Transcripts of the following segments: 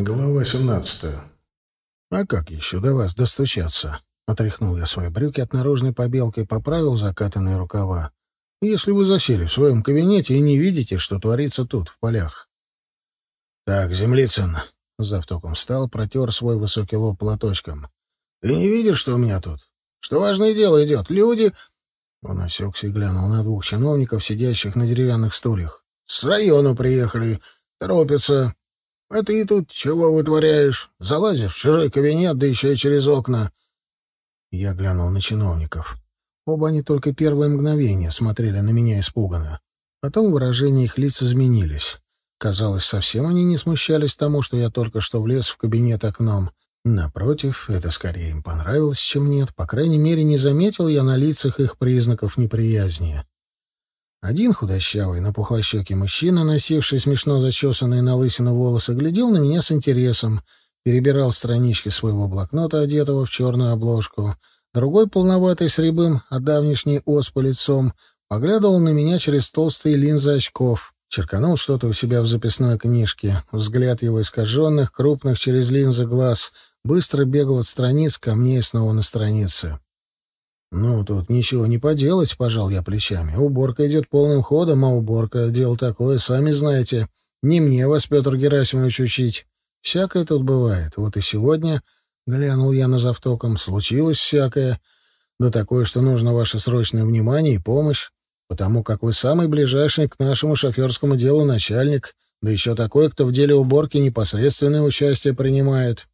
Глава 17. «А как еще до вас достучаться?» Отряхнул я свои брюки от наружной побелки и поправил закатанные рукава. «Если вы засели в своем кабинете и не видите, что творится тут, в полях». «Так, Землицын», — завтоком встал, протер свой высокий лоб платочком. «Ты не видишь, что у меня тут? Что важное дело идет? Люди...» Он осекся и глянул на двух чиновников, сидящих на деревянных стульях. «С района приехали. Торопятся. А ты тут чего вытворяешь? Залазишь в чужой кабинет, да еще и через окна». Я глянул на чиновников. Оба они только первое мгновение смотрели на меня испуганно. Потом выражения их лиц изменились. Казалось, совсем они не смущались тому, что я только что влез в кабинет окном. Напротив, это скорее им понравилось, чем нет. По крайней мере, не заметил я на лицах их признаков неприязни. Один худощавый, напухлощекий мужчина, носивший смешно зачесанные на лысину волосы, глядел на меня с интересом, перебирал странички своего блокнота, одетого в черную обложку. Другой, полноватый с рябым, а давнишний оспа лицом, поглядывал на меня через толстые линзы очков. Черканул что-то у себя в записной книжке. Взгляд его искаженных, крупных через линзы глаз — быстро бегал от страниц ко мне и снова на странице. «Ну, тут ничего не поделать», — пожал я плечами. «Уборка идет полным ходом, а уборка — дело такое, сами знаете. Не мне вас, Петр Герасимович, учить. Всякое тут бывает. Вот и сегодня, — глянул я на завтоком, — случилось всякое. Да такое, что нужно ваше срочное внимание и помощь, потому как вы самый ближайший к нашему шоферскому делу начальник, да еще такой, кто в деле уборки непосредственное участие принимает».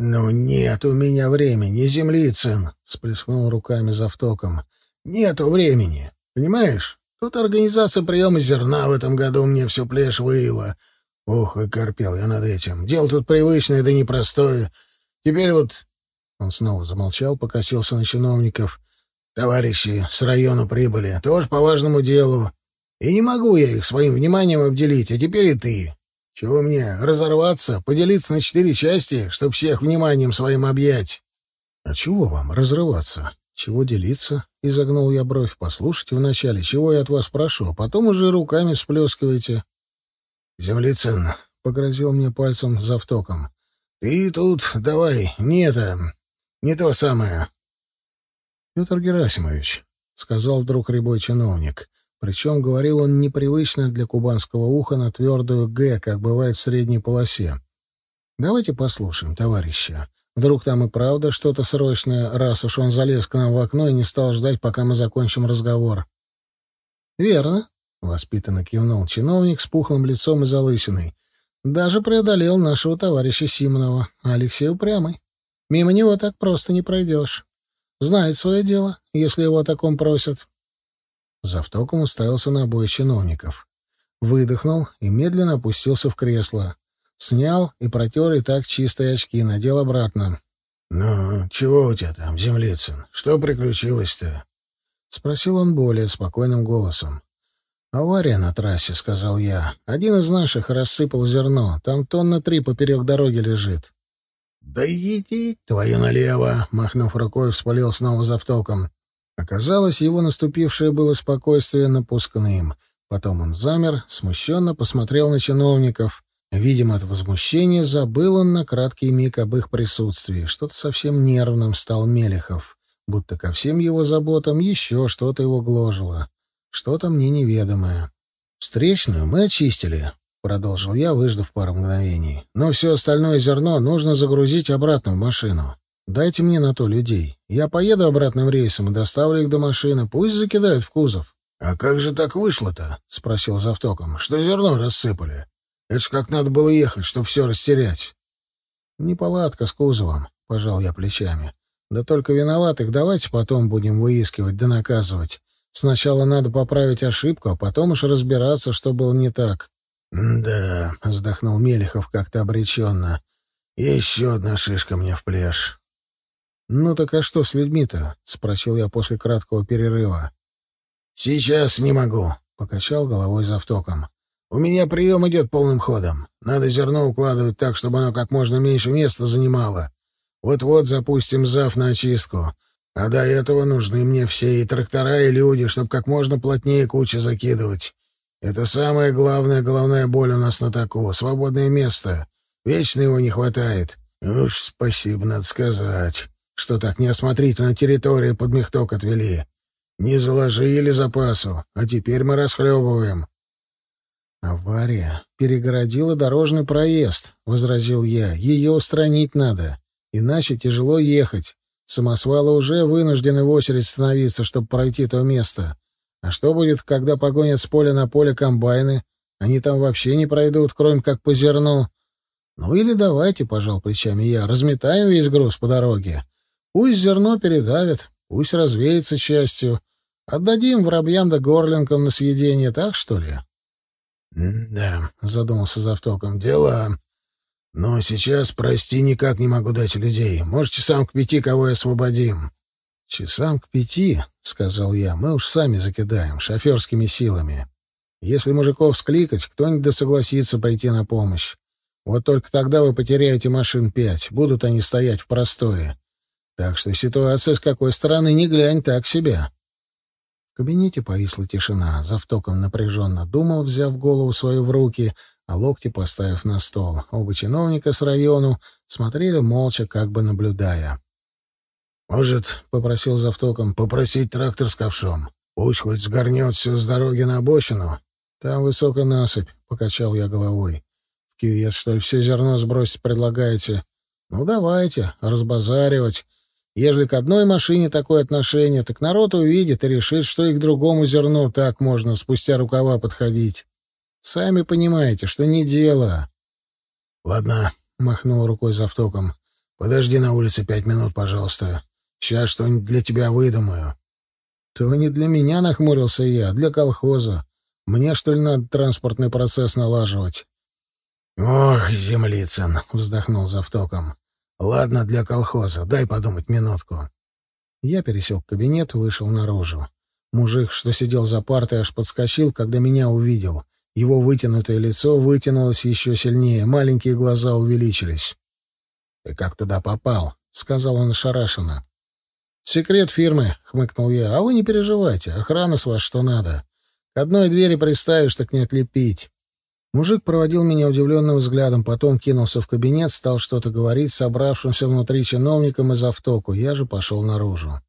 «Ну нет у меня времени, Землицын!» — сплеснул руками завтоком. «Нету времени, понимаешь? Тут организация приема зерна в этом году мне всю плешь выила. Ох, и корпел я над этим. Дело тут привычное, да непростое. Теперь вот...» Он снова замолчал, покосился на чиновников. «Товарищи с района прибыли, тоже по важному делу. И не могу я их своим вниманием обделить, а теперь и ты. Чего мне, разорваться, поделиться на четыре части, чтоб всех вниманием своим объять? — А чего вам разрываться? Чего делиться? — изогнул я бровь. — Послушайте вначале, чего я от вас прошу, а потом уже руками всплескивайте. — Землицын, — погрозил мне пальцем завтоком, — ты тут давай, не это, не то самое. — Петр Герасимович, — сказал вдруг рябой чиновник, причем говорил он непривычно для кубанского уха на твердую «г», как бывает в средней полосе. «Давайте послушаем, товарища. Вдруг там и правда что-то срочное, раз уж он залез к нам в окно и не стал ждать, пока мы закончим разговор». «Верно», — воспитанно кивнул чиновник с пухлым лицом и залысиной. «Даже преодолел нашего товарища Симонова, Алексей упрямый. Мимо него так просто не пройдешь. Знает свое дело, если его о таком просят». Завтоком уставился на обоих чиновников. Выдохнул и медленно опустился в кресло. Снял и протер и так чистые очки, надел обратно. — Ну, чего у тебя там, землицын? Что приключилось-то? — спросил он более спокойным голосом. — Авария на трассе, — сказал я. Один из наших рассыпал зерно. Там тонна три поперек дороги лежит. — Да иди твою налево! — махнув рукой, вспалил снова завтоком. Оказалось, его наступившее было спокойствие напускным. Потом он замер, смущенно посмотрел на чиновников. Видимо, от возмущения забыл он на краткий миг об их присутствии. Что-то совсем нервным стал Мелехов. Будто ко всем его заботам еще что-то его гложило. Что-то мне неведомое. «Встречную мы очистили», — продолжил я, выждав пару мгновений. «Но все остальное зерно нужно загрузить обратно в машину. Дайте мне на то людей. Я поеду обратным рейсом и доставлю их до машины. Пусть закидают в кузов. — А как же так вышло-то? — спросил завтоком. — Что зерно рассыпали? Это ж как надо было ехать, чтобы все растерять. — Неполадка с кузовом, — пожал я плечами. — Да только виноватых давайте потом будем выискивать да наказывать. Сначала надо поправить ошибку, а потом уж разбираться, что было не так. — Да, — вздохнул Мелехов как-то обреченно. — Еще одна шишка мне в плешь. «Ну так а что с людьми-то?» — спросил я после краткого перерыва. «Сейчас не могу», — покачал головой за автоком. «У меня прием идет полным ходом. Надо зерно укладывать так, чтобы оно как можно меньше места занимало. Вот-вот запустим зав на очистку. А до этого нужны мне все и трактора, и люди, чтобы как можно плотнее кучи закидывать. Это самая главная головная боль у нас на таку — свободное место. Вечно его не хватает. Уж спасибо, надо сказать, что так неосмотрительно территорию под мехток отвели. Не заложили запасу, а теперь мы расхлебываем. «Авария перегородила дорожный проезд», — возразил я. «Ее устранить надо, иначе тяжело ехать. Самосвалы уже вынуждены в очередь становиться, чтобы пройти то место. А что будет, когда погонят с поля на поле комбайны? Они там вообще не пройдут, кроме как по зерну. Ну или давайте, пожал плечами я, разметаем весь груз по дороге. Пусть зерно передавят, пусть развеется частью. Отдадим воробьям да горлинкам на съедение, так что ли? — Да, — задумался завтоком, — дела. Но сейчас, прости, никак не могу дать людей. Может, часам к пяти кого освободим. — Часам к пяти, — сказал я, — мы уж сами закидаем, шоферскими силами. Если мужиков скликать, кто-нибудь да согласится прийти на помощь. Вот только тогда вы потеряете машин пять, будут они стоять в простое. Так что ситуация с какой стороны не глянь так себе. В кабинете повисла тишина. Завтоком напряженно думал, взяв голову свою в руки, а локти поставив на стол. Оба чиновника с району смотрели молча, как бы наблюдая. «Может, — попросил завтоком, — попросить трактор с ковшом? Пусть хоть сгорнет все с дороги на обочину. Там высокая насыпь, — покачал я головой. В кювет, что ли, все зерно сбросить предлагаете? Ну, давайте, разбазаривать. Ежели к одной машине такое отношение, так народ увидит и решит, что и к другому зерну так можно спустя рукава подходить. Сами понимаете, что не дело. — Ладно, — махнул рукой за автоком. — Подожди на улице пять минут, пожалуйста. Сейчас что-нибудь для тебя выдумаю. — То не для меня, — нахмурился я, — для колхоза. Мне, что ли, надо транспортный процесс налаживать? — Ох, землицын, — вздохнул за автоком. Ладно, для колхоза. Дай подумать минутку. Я пересек кабинет, вышел наружу. Мужик, что сидел за партой, аж подскочил, когда меня увидел. Его вытянутое лицо вытянулось еще сильнее, маленькие глаза увеличились. — Ты как туда попал? — сказал он ошарашенно. — Секрет фирмы, — хмыкнул я. — А вы не переживайте, охрана с вас что надо. К одной двери приставишь, так не отлепить. Мужик проводил меня удивленным взглядом, потом кинулся в кабинет, стал что-то говорить собравшимся внутри чиновникам из автоку. Я же пошел наружу.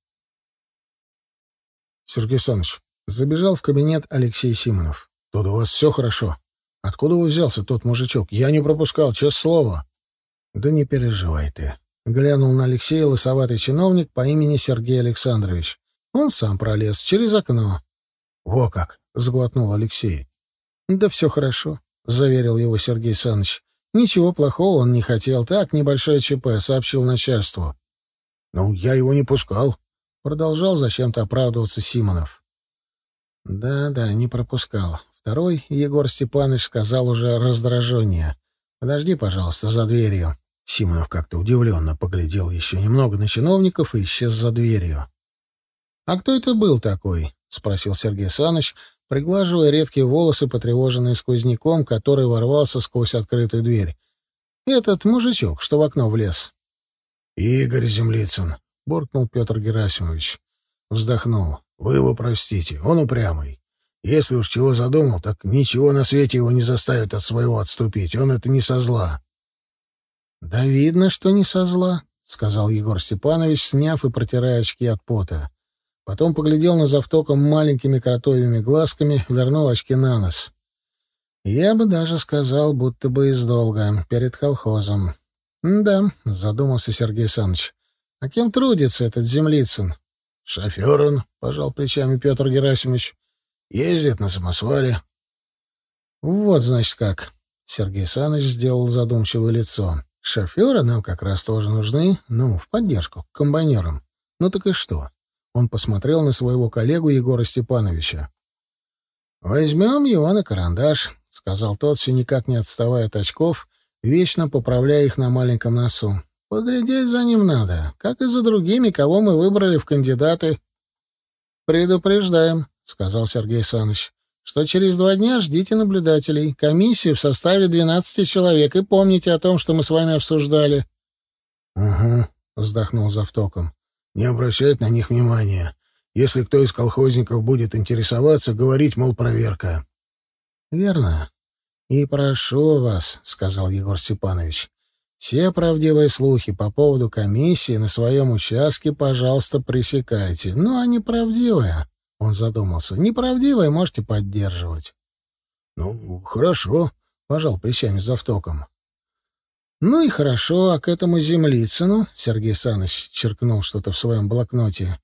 Сергей Александрович, забежал в кабинет Алексей Симонов. «Тут у вас все хорошо. Откуда вы взялся, тот мужичок? Я не пропускал, честное слово». «Да не переживай ты», — глянул на Алексея лысоватый чиновник по имени Сергей Александрович. Он сам пролез через окно. «Во как!» — сглотнул Алексей. «Да все хорошо. — заверил его Сергей Саныч. «Ничего плохого он не хотел. Так, небольшое ЧП», — сообщил начальству. «Ну, я его не пускал», — продолжал зачем-то оправдываться Симонов. «Да-да, не пропускал. Второй, Егор Степанович, сказал уже раздражение. Подожди, пожалуйста, за дверью». Симонов как-то удивленно поглядел еще немного на чиновников и исчез за дверью. «А кто это был такой?» — спросил Сергей Саныч, приглаживая редкие волосы, потревоженные сквозняком, который ворвался сквозь открытую дверь. «Этот мужичок, что в окно влез». «Игорь Землицын», — буркнул Петр Герасимович. Вздохнул. «Вы его простите, он упрямый. Если уж чего задумал, так ничего на свете его не заставит от своего отступить. Он это не со зла». «Да видно, что не со зла», — сказал Егор Степанович, сняв и протирая очки от пота. Потом поглядел на завтоком маленькими кротовыми глазками, вернул очки на нос. Я бы даже сказал, будто бы из долга, перед колхозом. «Да», — задумался Сергей Саныч. «А кем трудится этот землицын?» «Шофер он», — пожал плечами Петр Герасимович. «Ездит на самосвале». «Вот, значит, как». Сергей Саныч сделал задумчивое лицо. «Шоферы нам как раз тоже нужны, ну, в поддержку, к комбайнерам. Ну так и что? Он посмотрел на своего коллегу Егора Степановича. «Возьмем его на карандаш», — сказал тот, все никак не отставая от очков, вечно поправляя их на маленьком носу. «Поглядеть за ним надо, как и за другими, кого мы выбрали в кандидаты». «Предупреждаем», — сказал Сергей Саныч, «что через два дня ждите наблюдателей, комиссию в составе двенадцати человек, и помните о том, что мы с вами обсуждали». «Угу», — вздохнул Завтоком. Не обращать на них внимания. Если кто из колхозников будет интересоваться, говорить, мол, проверка. Верно. «И прошу вас», — сказал Егор Степанович, — «все правдивые слухи по поводу комиссии на своем участке, пожалуйста, пресекайте. Ну, а неправдивые...» — он задумался. «Неправдивые можете поддерживать». «Ну, хорошо», — пожал плечами завтоком. «Ну и хорошо, а к этому землицыну...» — Сергей Саныч черкнул что-то в своем блокноте.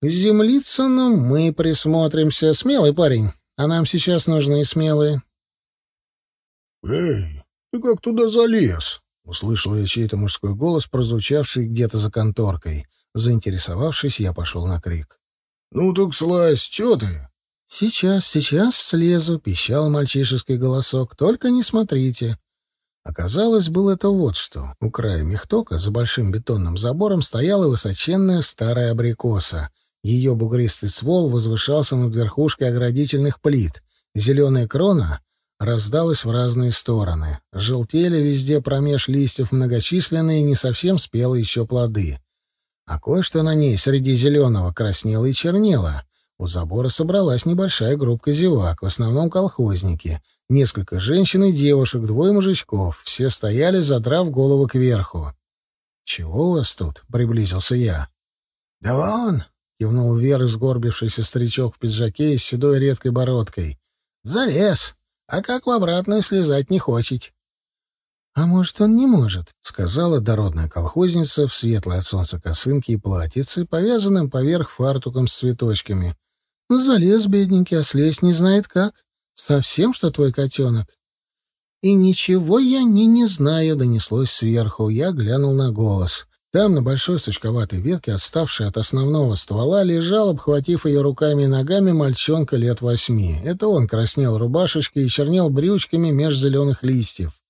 «К землицыну мы присмотримся. Смелый парень, а нам сейчас нужны смелые». «Эй, ты как туда залез?» — услышал я чей-то мужской голос, прозвучавший где-то за конторкой. Заинтересовавшись, я пошел на крик. «Ну так слазь, чё ты?» «Сейчас, сейчас слезу», — пищал мальчишеский голосок. «Только не смотрите». Оказалось, было это вот что. У края мехтока за большим бетонным забором стояла высоченная старая абрикоса. Ее бугристый ствол возвышался над верхушкой оградительных плит. Зеленая крона раздалась в разные стороны. Желтели везде промеж листьев многочисленные, не совсем спелые еще плоды. А кое-что на ней среди зеленого краснело и чернело. У забора собралась небольшая группка зевак, в основном колхозники — Несколько женщин и девушек, двое мужичков. Все стояли, задрав голову кверху. «Чего у вас тут?» — приблизился я. «Да вон!» — кивнул вверх сгорбившийся старичок в пиджаке и с седой редкой бородкой. «Залез! А как в обратную слезать не хочет!» «А может, он не может?» — сказала дородная колхозница в светлой от солнца косынке и платьице, повязанном поверх фартуком с цветочками. «Залез, бедненький, а слезть не знает как. Совсем, что твой котенок? И ничего я не не знаю, донеслось сверху. Я глянул на голос. Там, на большой сучковатой ветке, отставшей от основного ствола, лежал, обхватив ее руками и ногами, мальчонка лет восьми. Это он краснел рубашечкой и чернел брючками меж зеленых листьев.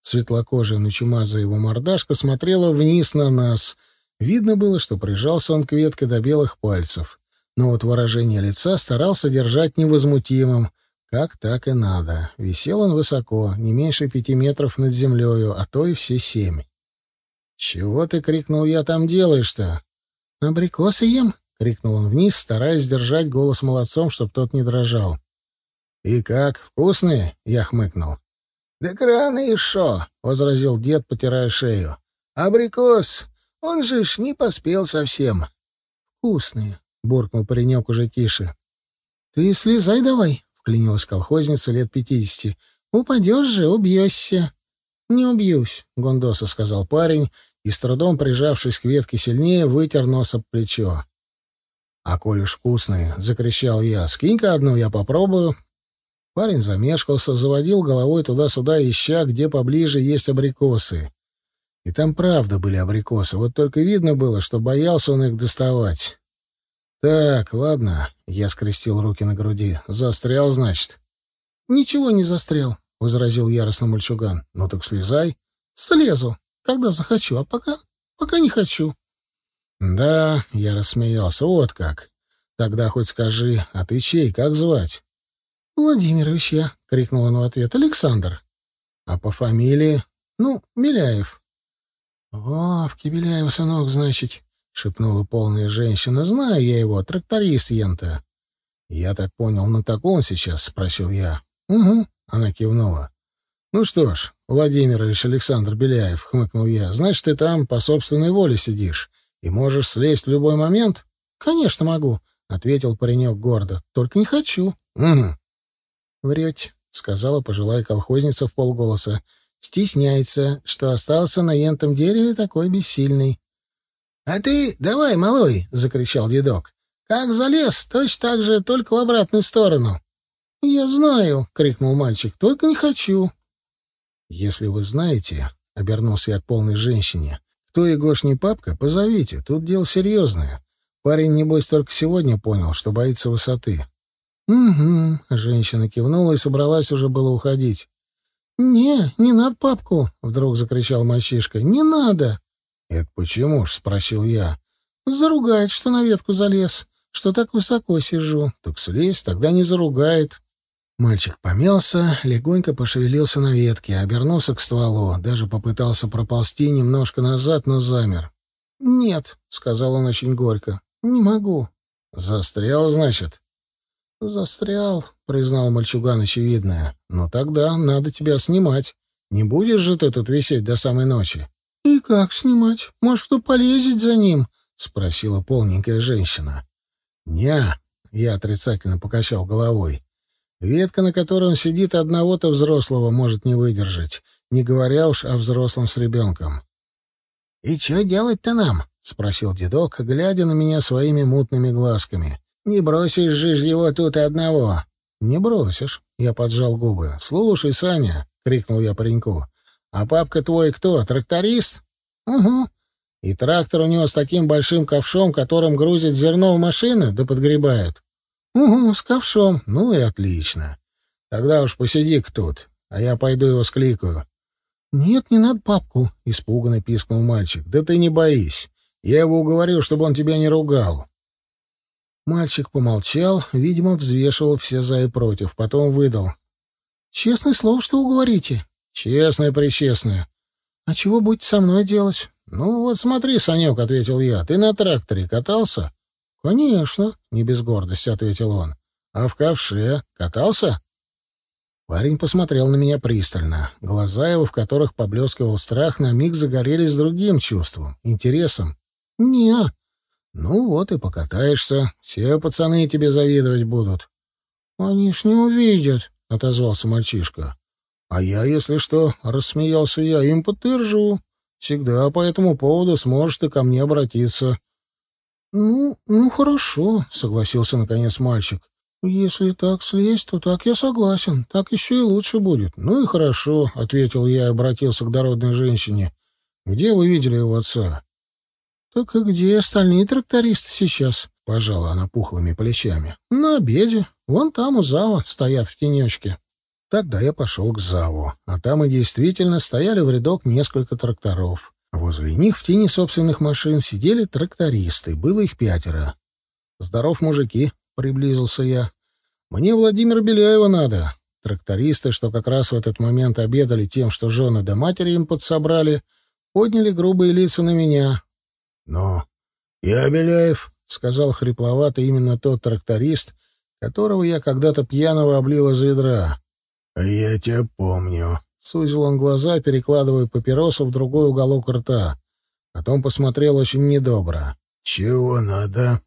Светлокожая начумазая его мордашка смотрела вниз на нас. Видно было, что прижался он к ветке до белых пальцев. Но вот выражение лица старался держать невозмутимым — как так и надо. Висел он высоко, не меньше пяти метров над землею, а то и все семь. «Чего ты, — крикнул я, — там делаешь-то?» «Абрикосы ем!» — крикнул он вниз, стараясь держать голос молодцом, чтоб тот не дрожал. «И как, вкусные?» — я хмыкнул. «Да краны и шо!» — возразил дед, потирая шею. «Абрикос! Он же ж не поспел совсем!» «Вкусные!» — буркнул паренек уже тише. «Ты слезай давай!» — вклинилась колхозница лет пятидесяти. «Упадешь же, убьешься». «Не убьюсь», — Гондоса сказал парень, и, с трудом прижавшись к ветке сильнее, вытер нос об плечо. «А коль уж вкусные!» — закричал я. «Скинь-ка одну, я попробую». Парень замешкался, заводил головой туда-сюда, ища, где поближе есть абрикосы. И там правда были абрикосы, вот только видно было, что боялся он их доставать. «Так, ладно», — я скрестил руки на груди. «Застрял, значит?» «Ничего не застрял», — возразил яростно мальчуган. «Ну так слезай». «Слезу, когда захочу, а пока... пока не хочу». «Да», — я рассмеялся, — «вот как. Тогда хоть скажи, а ты чей, как звать?» «Владимирович я», — крикнул он в ответ. «Александр». «А по фамилии?» «Ну, Беляев». «Вовки Беляева, сынок, значит», — шепнула полная женщина. — Знаю я его, тракторист Ента. — Я так понял, на таком сейчас? — спросил я. — Угу, — она кивнула. — Ну что ж, Владимирович Александр Беляев, — хмыкнул я, — значит, ты там по собственной воле сидишь и можешь слезть в любой момент? — Конечно могу, — ответил паренек гордо. — Только не хочу. — Угу. — Врете, — сказала пожилая колхозница в полголоса. — Стесняется, что остался на ентом дереве такой бессильный. «А ты давай, малой!» — закричал дедок. «Как залез, точно так же, только в обратную сторону». «Я знаю!» — крикнул мальчик. «Только не хочу!» «Если вы знаете...» — обернулся я к полной женщине. «Кто Егошний папка, позовите. Тут дело серьезное. Парень, небось, только сегодня понял, что боится высоты». «Угу», — женщина кивнула и собралась уже было уходить. «Не, не надо папку!» — вдруг закричал мальчишка. «Не надо!» «Это почему ж?» — спросил я. «Заругает, что на ветку залез, что так высоко сижу. Так слезь, тогда не заругает». Мальчик помялся, легонько пошевелился на ветке, обернулся к стволу, даже попытался проползти немножко назад, но замер. «Нет», — сказал он очень горько, — «не могу». «Застрял, значит?» «Застрял», — признал мальчуган очевидное. «Ну тогда надо тебя снимать. Не будешь же ты тут висеть до самой ночи?» «И как снимать? Может, кто полезет за ним?» — спросила полненькая женщина. «Ня», — я отрицательно покачал головой. «Ветка, на которой он сидит, одного-то взрослого может не выдержать, не говоря уж о взрослом с ребенком». «И что делать-то нам?» — спросил дедок, глядя на меня своими мутными глазками. Не бросишь же его тут одного. Не бросишь, я поджал губы. Слушай, Саня, крикнул я пареньку. А папка твой кто, тракторист? Угу. И трактор у него с таким большим ковшом, которым грузят зерно в машины, да подгребают. Угу, с ковшом. Ну и отлично. Тогда уж посиди-ка тут, а я пойду его скликаю. Нет, не надо папку, испуганно пискнул мальчик. Да ты не боись. Я его уговорю, чтобы он тебя не ругал. Мальчик помолчал, видимо, взвешивал все за и против, потом выдал. «Честное слово, что вы говорите?» «Честное-пречестное». «А чего будете со мной делать?» «Ну вот смотри, Санек», — ответил я, — «ты на тракторе катался?» «Конечно», — не без гордости ответил он. «А в ковше катался?» Парень посмотрел на меня пристально. Глаза его, в которых поблескивал страх, на миг загорелись другим чувством — интересом. «Не, ну вот и покатаешься. Все пацаны тебе завидовать будут. Они ж не увидят, отозвался мальчишка. А я, если что, рассмеялся я, им подтвержу. Всегда по этому поводу сможешь ты ко мне обратиться. Ну, ну хорошо, согласился наконец мальчик. Если так слезть, то так я согласен. Так еще и лучше будет. Ну и хорошо, ответил я и обратился к дородной женщине. Где вы видели его отца? «Так и где остальные трактористы сейчас?» — пожала она пухлыми плечами. «На обеде. Вон там у Зава стоят в тенечке». Тогда я пошел к Заву, а там и действительно стояли в рядок несколько тракторов. Возле них в тени собственных машин сидели трактористы, было их пятеро. «Здоров, мужики!» — приблизился я. «Мне Владимира Беляева надо». Трактористы, что как раз в этот момент обедали тем, что жены да матери им подсобрали, подняли грубые лица на меня, «Ну, я Беляев», — сказал хрипловато именно тот тракторист, которого я когда-то пьяного облил из ведра. «А я тебя помню», — сузил он глаза, перекладывая папиросу в другой уголок рта. Потом посмотрел очень недобро. «Чего надо?»